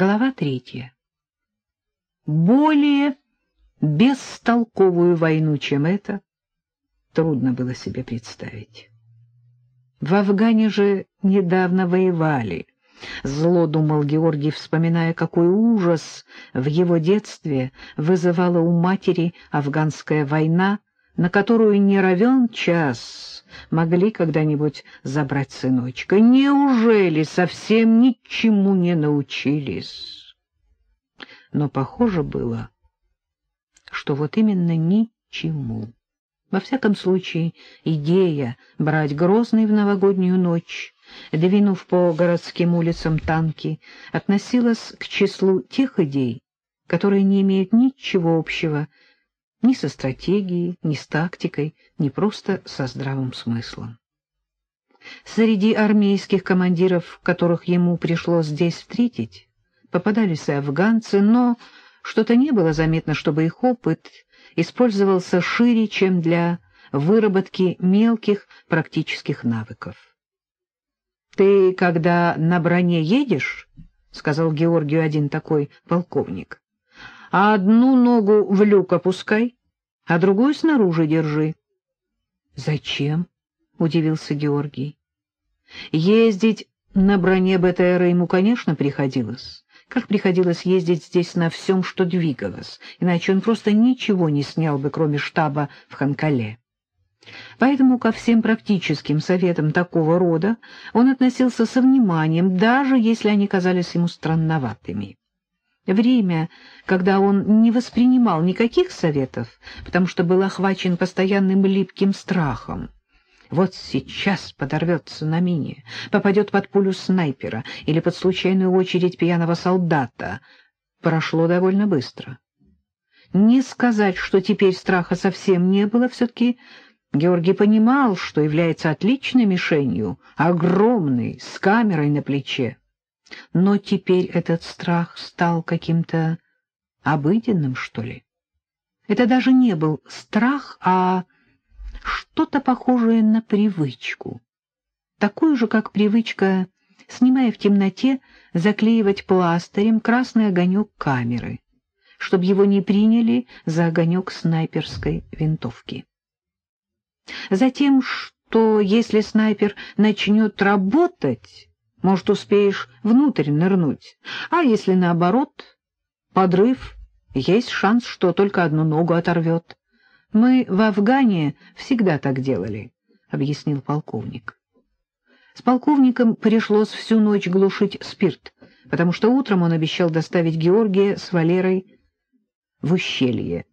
Глава третья. Более бестолковую войну, чем это, трудно было себе представить. В Афгане же недавно воевали. Зло думал Георгий, вспоминая, какой ужас в его детстве вызывала у матери афганская война, на которую не равен час могли когда-нибудь забрать сыночка. Неужели совсем ничему не научились? Но похоже было, что вот именно ничему. Во всяком случае, идея брать Грозный в новогоднюю ночь, двинув по городским улицам танки, относилась к числу тех идей, которые не имеют ничего общего ни со стратегией, ни с тактикой, ни просто со здравым смыслом. Среди армейских командиров, которых ему пришлось здесь встретить, попадались и афганцы, но что-то не было заметно, чтобы их опыт использовался шире, чем для выработки мелких практических навыков. «Ты, когда на броне едешь, — сказал Георгию один такой полковник, — а одну ногу в люк опускай, а другую снаружи держи. — Зачем? — удивился Георгий. Ездить на броне БТР ему, конечно, приходилось как приходилось ездить здесь на всем, что двигалось, иначе он просто ничего не снял бы, кроме штаба в Ханкале. Поэтому ко всем практическим советам такого рода он относился со вниманием, даже если они казались ему странноватыми. Время, когда он не воспринимал никаких советов, потому что был охвачен постоянным липким страхом, вот сейчас подорвется на мине, попадет под пулю снайпера или под случайную очередь пьяного солдата. Прошло довольно быстро. Не сказать, что теперь страха совсем не было, все-таки Георгий понимал, что является отличной мишенью, огромной, с камерой на плече. Но теперь этот страх стал каким-то обыденным, что ли. Это даже не был страх, а что-то похожее на привычку. Такую же, как привычка, снимая в темноте, заклеивать пластырем красный огонек камеры, чтобы его не приняли за огонек снайперской винтовки. Затем, что если снайпер начнет работать, может, успеешь внутрь нырнуть, а если наоборот, подрыв, есть шанс, что только одну ногу оторвет. Мы в Афгане всегда так делали, — объяснил полковник. С полковником пришлось всю ночь глушить спирт, потому что утром он обещал доставить Георгия с Валерой в ущелье.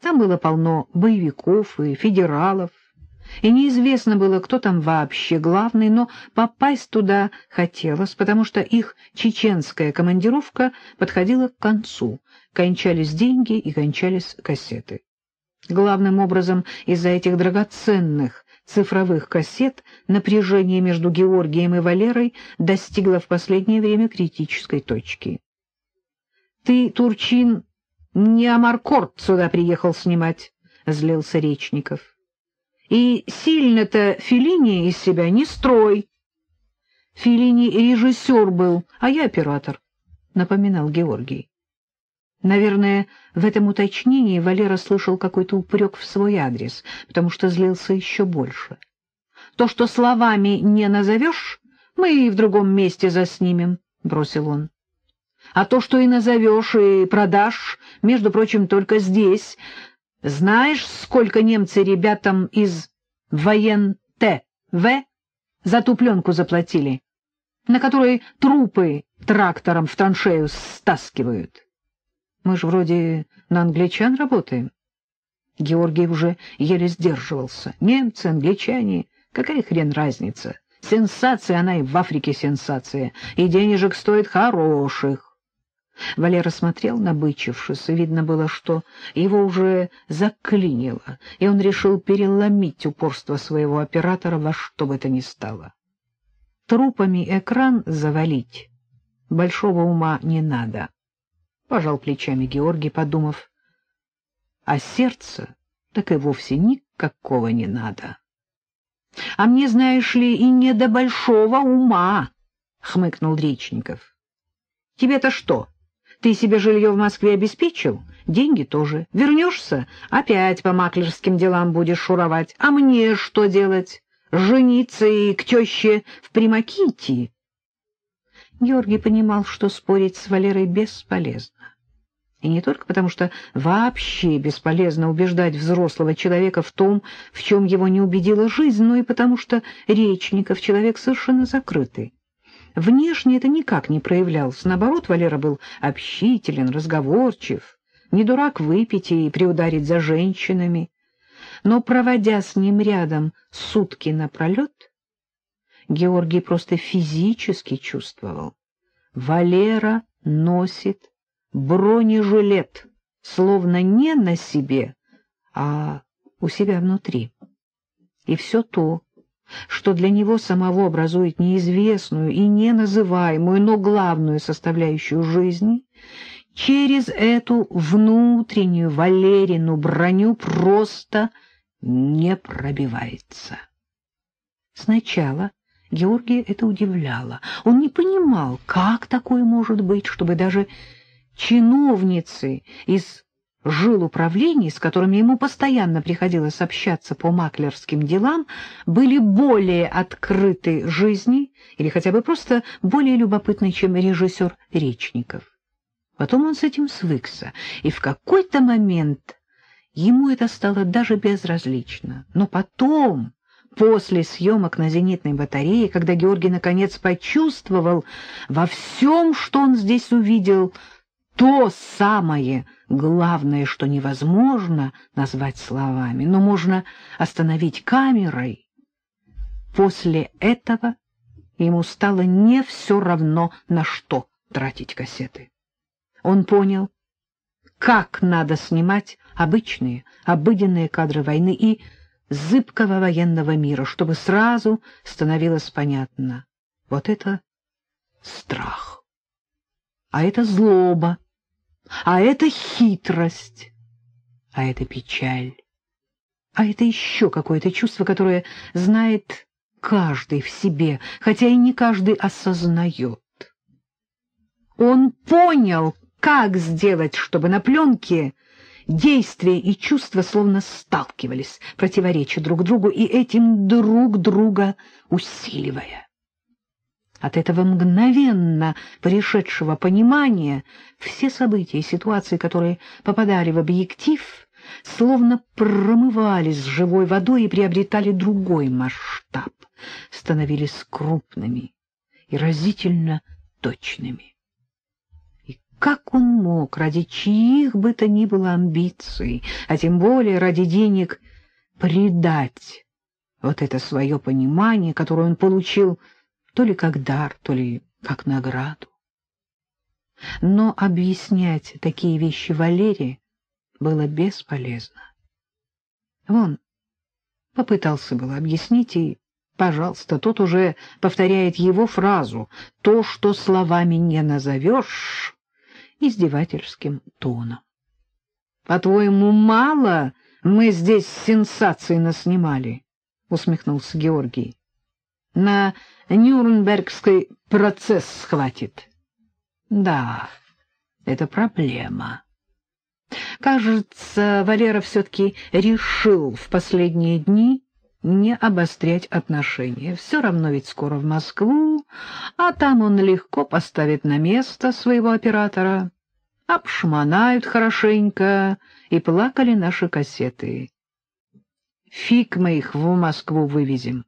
Там было полно боевиков и федералов, и неизвестно было, кто там вообще главный, но попасть туда хотелось, потому что их чеченская командировка подходила к концу, кончались деньги и кончались кассеты. Главным образом из-за этих драгоценных цифровых кассет напряжение между Георгием и Валерой достигло в последнее время критической точки. — Ты, Турчин, не Амаркорд сюда приехал снимать, — злился Речников. — И сильно-то Филини из себя не строй. — Филини режиссер был, а я оператор, — напоминал Георгий. Наверное, в этом уточнении Валера слышал какой-то упрек в свой адрес, потому что злился еще больше. «То, что словами не назовешь, мы и в другом месте заснимем», — бросил он. «А то, что и назовешь, и продашь, между прочим, только здесь. Знаешь, сколько немцы ребятам из воен-ТВ за ту пленку заплатили, на которой трупы трактором в траншею стаскивают?» Мы же вроде на англичан работаем. Георгий уже еле сдерживался. Немцы, англичане, какая хрен разница? Сенсация, она и в Африке сенсация, и денежек стоит хороших. Валера смотрел, набычившись, и видно было, что его уже заклинило, и он решил переломить упорство своего оператора во что бы то ни стало. Трупами экран завалить большого ума не надо. — пожал плечами Георгий, подумав. — А сердце так и вовсе никакого не надо. — А мне, знаешь ли, и не до большого ума, — хмыкнул Речников. Тебе-то что? Ты себе жилье в Москве обеспечил? Деньги тоже. Вернешься? Опять по маклерским делам будешь шуровать. А мне что делать? Жениться и к теще в примаки идти?» Георгий понимал, что спорить с Валерой бесполезно. И не только потому, что вообще бесполезно убеждать взрослого человека в том, в чем его не убедила жизнь, но и потому, что Речников человек совершенно закрытый. Внешне это никак не проявлялось. Наоборот, Валера был общителен, разговорчив, не дурак выпить и приударить за женщинами. Но, проводя с ним рядом сутки напролет, Георгий просто физически чувствовал. Валера носит бронежилет, словно не на себе, а у себя внутри. И все то, что для него самого образует неизвестную и неназываемую, но главную составляющую жизни, через эту внутреннюю Валерину броню просто не пробивается. Сначала Георгия это удивляло. Он не понимал, как такое может быть, чтобы даже чиновницы из жил управлений, с которыми ему постоянно приходилось общаться по маклерским делам, были более открыты жизни или хотя бы просто более любопытны, чем режиссер Речников. Потом он с этим свыкся, и в какой-то момент ему это стало даже безразлично. Но потом... После съемок на зенитной батарее, когда Георгий наконец почувствовал во всем, что он здесь увидел, то самое главное, что невозможно назвать словами, но можно остановить камерой. После этого ему стало не все равно, на что тратить кассеты. Он понял, как надо снимать обычные, обыденные кадры войны и зыбкого военного мира, чтобы сразу становилось понятно. Вот это страх, а это злоба, а это хитрость, а это печаль, а это еще какое-то чувство, которое знает каждый в себе, хотя и не каждый осознает. Он понял, как сделать, чтобы на пленке действия и чувства словно сталкивались, противоречия друг другу и этим друг друга усиливая. От этого мгновенно пришедшего понимания все события и ситуации, которые попадали в объектив, словно промывались живой водой и приобретали другой масштаб, становились крупными и разительно точными. И как он мог ради чьих бы то ни было амбиций, а тем более ради денег, предать вот это свое понимание, которое он получил то ли как дар, то ли как награду. Но объяснять такие вещи Валерии было бесполезно. Вон, попытался было объяснить, и, пожалуйста, тот уже повторяет его фразу «то, что словами не назовешь» издевательским тоном. «По-твоему, мало мы здесь сенсации наснимали?» — усмехнулся Георгий. «На Нюрнбергский процесс схватит. Да, это проблема. Кажется, Валера все-таки решил в последние дни не обострять отношения. Все равно ведь скоро в Москву, а там он легко поставит на место своего оператора. Обшмонают хорошенько, и плакали наши кассеты. Фиг мы их в Москву вывезем.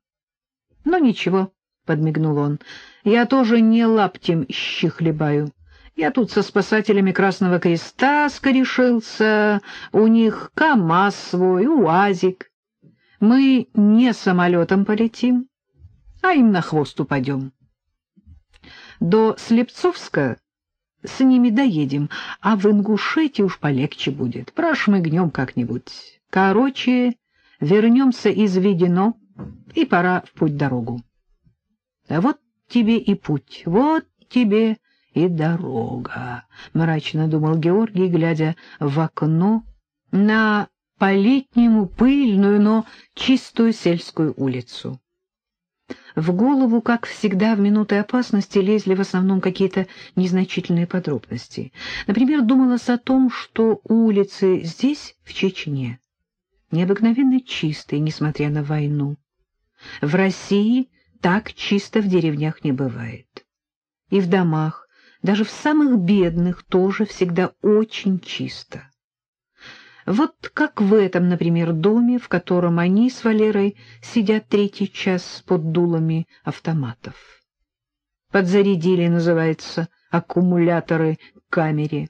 Но ничего, — подмигнул он. — Я тоже не лаптем щи хлебаю. Я тут со спасателями Красного Креста скорешился, у них КамАЗ свой, УАЗик. Мы не самолетом полетим, а им на хвост упадем. До Слепцовска с ними доедем, а в Ингушетии уж полегче будет. Прошмыгнем как-нибудь. Короче, вернемся из Ведено, и пора в путь-дорогу. А вот тебе и путь, вот тебе и дорога, — мрачно думал Георгий, глядя в окно на по-летнему пыльную, но чистую сельскую улицу. В голову, как всегда, в минуты опасности лезли в основном какие-то незначительные подробности. Например, думалось о том, что улицы здесь, в Чечне, необыкновенно чистые, несмотря на войну. В России так чисто в деревнях не бывает. И в домах, даже в самых бедных, тоже всегда очень чисто. Вот как в этом, например, доме, в котором они с Валерой сидят третий час под дулами автоматов. Подзарядили, называется, аккумуляторы к камере.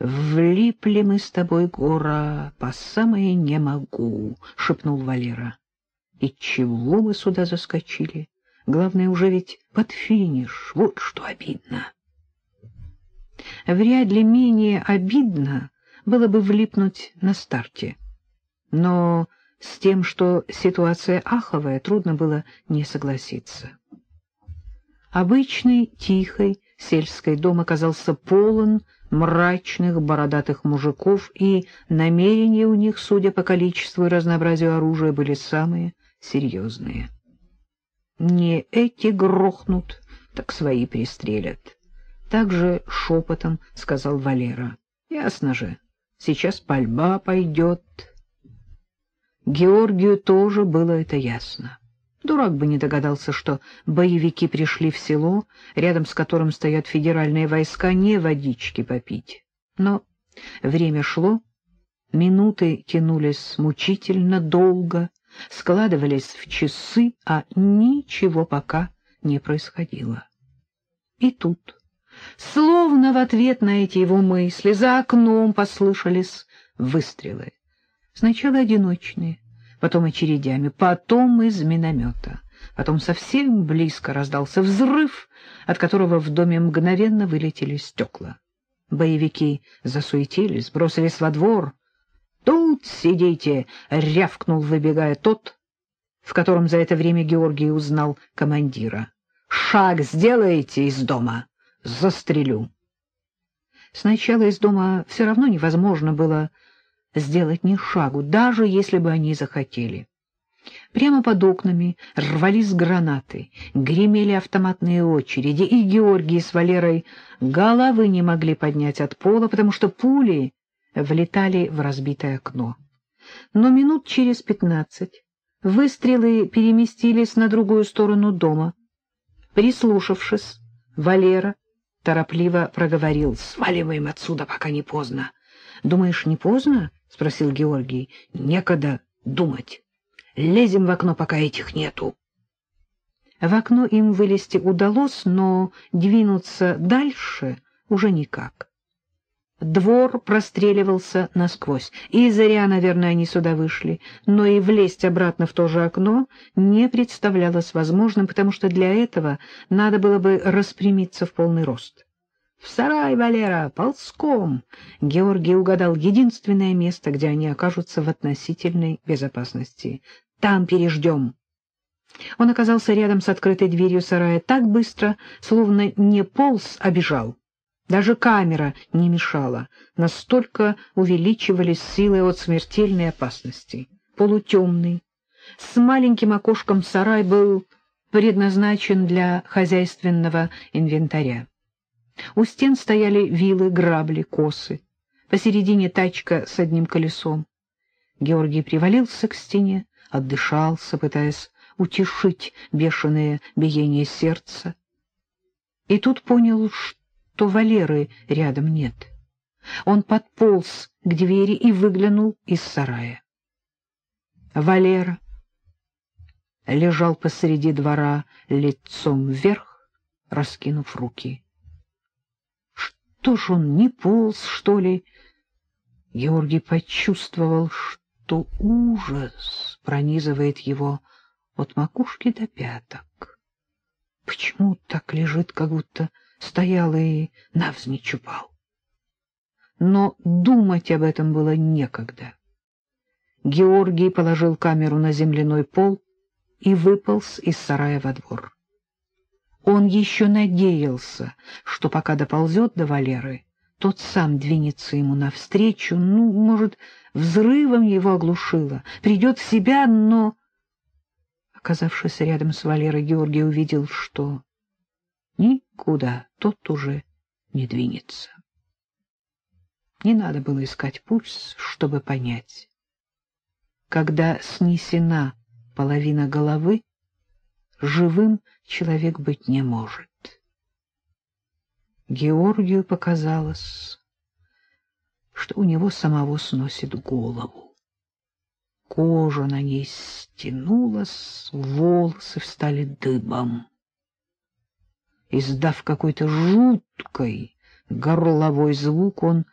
«Влипли мы с тобой, гора, по самое не могу», — шепнул Валера. «И чего мы сюда заскочили? Главное, уже ведь под финиш, вот что обидно». Вряд ли менее обидно было бы влипнуть на старте. Но с тем, что ситуация аховая, трудно было не согласиться. Обычный, тихий сельский дом оказался полон мрачных бородатых мужиков, и намерения у них, судя по количеству и разнообразию оружия, были самые серьезные. Не эти грохнут, так свои пристрелят. Так же шепотом сказал Валера. Ясно же, Сейчас пальба пойдет. Георгию тоже было это ясно. Дурак бы не догадался, что боевики пришли в село, рядом с которым стоят федеральные войска, не водички попить. Но время шло, минуты тянулись мучительно долго, складывались в часы, а ничего пока не происходило. И тут Словно в ответ на эти его мысли за окном послышались выстрелы. Сначала одиночные, потом очередями, потом из миномета. Потом совсем близко раздался взрыв, от которого в доме мгновенно вылетели стекла. Боевики засуетились, бросились во двор. «Тут сидите!» — рявкнул, выбегая тот, в котором за это время Георгий узнал командира. «Шаг сделаете из дома!» застрелю. Сначала из дома все равно невозможно было сделать ни шагу, даже если бы они захотели. Прямо под окнами рвались гранаты, гремели автоматные очереди, и Георгий с Валерой головы не могли поднять от пола, потому что пули влетали в разбитое окно. Но минут через пятнадцать выстрелы переместились на другую сторону дома. Прислушавшись, Валера торопливо проговорил. — Сваливаем отсюда, пока не поздно. — Думаешь, не поздно? — спросил Георгий. — Некогда думать. Лезем в окно, пока этих нету. В окно им вылезти удалось, но двинуться дальше уже никак. Двор простреливался насквозь, и зря, наверное, они сюда вышли, но и влезть обратно в то же окно не представлялось возможным, потому что для этого надо было бы распрямиться в полный рост. «В сарай, Валера, ползком!» Георгий угадал единственное место, где они окажутся в относительной безопасности. «Там переждем!» Он оказался рядом с открытой дверью сарая так быстро, словно не полз, а бежал. Даже камера не мешала, настолько увеличивались силы от смертельной опасности. Полутемный, с маленьким окошком сарай был предназначен для хозяйственного инвентаря. У стен стояли вилы, грабли, косы. Посередине тачка с одним колесом. Георгий привалился к стене, отдышался, пытаясь утешить бешеное биение сердца. И тут понял, что то Валеры рядом нет. Он подполз к двери и выглянул из сарая. Валера лежал посреди двора лицом вверх, раскинув руки. Что ж он, не полз, что ли? Георгий почувствовал, что ужас пронизывает его от макушки до пяток. Почему так лежит, как будто стоял и навзничь упал. Но думать об этом было некогда. Георгий положил камеру на земляной пол и выполз из сарая во двор. Он еще надеялся, что пока доползет до Валеры, тот сам двинется ему навстречу, ну, может, взрывом его оглушило, придет в себя, но Оказавшись рядом с Валерой, Георгий увидел, что никуда тот уже не двинется. Не надо было искать пульс, чтобы понять. Когда снесена половина головы, живым человек быть не может. Георгию показалось, что у него самого сносит голову. Кожа на ней стянулась, волосы встали дыбом. Издав какой-то жуткой горловой звук, он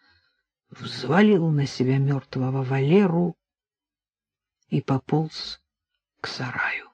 взвалил на себя мертвого Валеру и пополз к сараю.